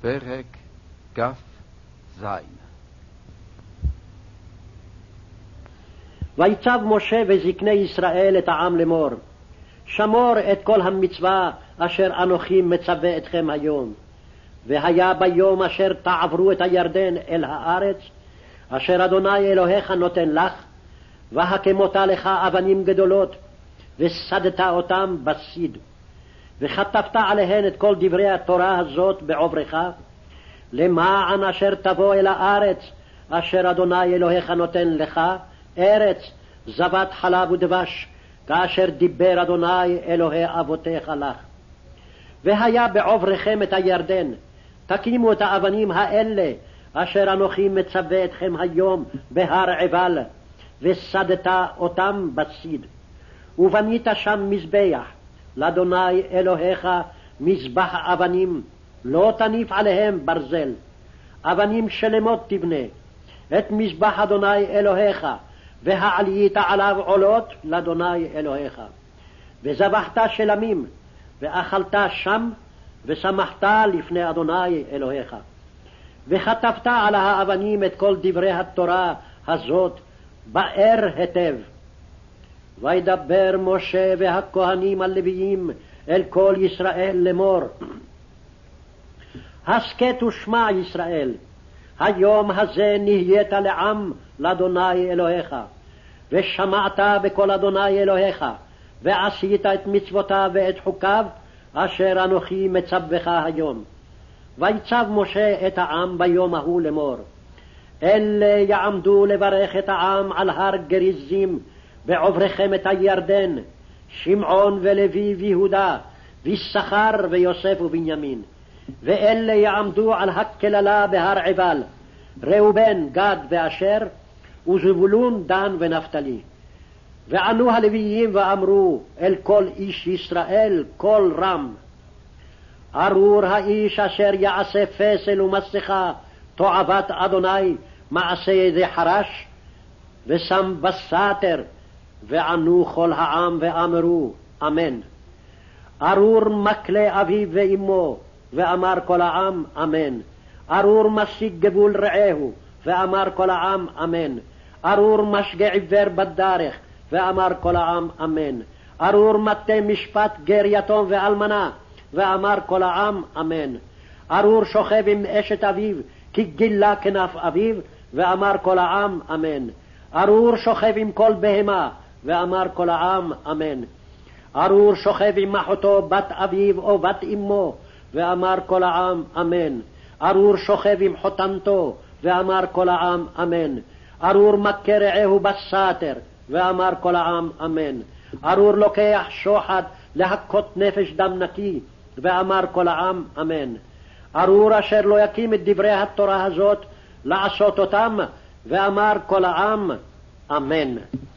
פרק כ"ז ויצב משה וזקני ישראל את העם לאמור, שמור את כל המצווה אשר אנוכי מצווה אתכם היום. והיה ביום אשר תעברו את הירדן אל הארץ, אשר אדוני אלוהיך נותן לך, והקמותה לך אבנים גדולות, וסדת אותם בסיד. וכתבת עליהן את כל דברי התורה הזאת בעוברך, למען אשר תבוא אל הארץ אשר אדוני אלוהיך נותן לך, ארץ זבת חלב ודבש, כאשר דיבר אדוני אלוהי אבותיך לך. והיה בעוברכם את הירדן, תקימו את האבנים האלה, אשר אנוכי מצווה אתכם היום בהר עיבל, וסדת אותם בסיד. ובנית שם מזבח, לאדוני אלוהיך מזבח אבנים, לא תניף עליהם ברזל. אבנים שלמות תבנה, את מזבח אדוני אלוהיך, והעלית עליו עולות לאדוני אלוהיך. וזבחת שלמים, ואכלת שם, ושמחת לפני אדוני אלוהיך. וכתבת על האבנים את כל דברי התורה הזאת, באר היטב. וידבר משה והכהנים הלוויים אל כל ישראל לאמור. הסכת ושמע ישראל, היום הזה נהיית לעם לאדוני אלוהיך, ושמעת בקול אדוני אלוהיך, ועשית את מצוותיו ואת חוקיו, אשר אנוכי מצווך היום. ויצב משה את העם ביום ההוא לאמור. אלה יעמדו לברך את העם על הר גריזים, בעוברכם את הירדן, שמעון ולוי ויהודה, ויששכר ויוסף ובנימין. ואלה יעמדו על הקללה בהר עיבל, ראובן, גד ואשר, וזבולון, דן ונפתלי. וענו הלוויים ואמרו אל כל איש ישראל קול רם. ארור האיש אשר יעשה פסל ומסכה תועבת אדוני מעשה ידי חרש, ושם בסתר וענו כל העם ואמרו אמן. ארור מקלה אביו ואמו, ואמר כל העם אמן. ארור משיג גבול רעהו, ואמר כל העם אמן. ארור משגה עיוור בדרך, ואמר כל העם אמן. ארור מטה משפט גר יתום ואלמנה, ואמר כל העם אמן. ארור שוכב עם אשת אביו, כי גילה כנף אביו, ואמר כל העם אמן. ארור שוכב עם כל בהמה, ואמר כל העם אמן. ארור שוכב עם אחותו בת אביו או בת אמו, ואמר כל העם אמן. ארור שוכב עם חותנתו, ואמר כל העם אמן. ארור מכה רעהו בסתר, ואמר כל העם אמן. ארור לוקח שוחד להכות נפש דם נקי, ואמר כל העם אמן. ארור אשר לא יקים את דברי התורה הזאת לעשות אותם, ואמר כל העם אמן.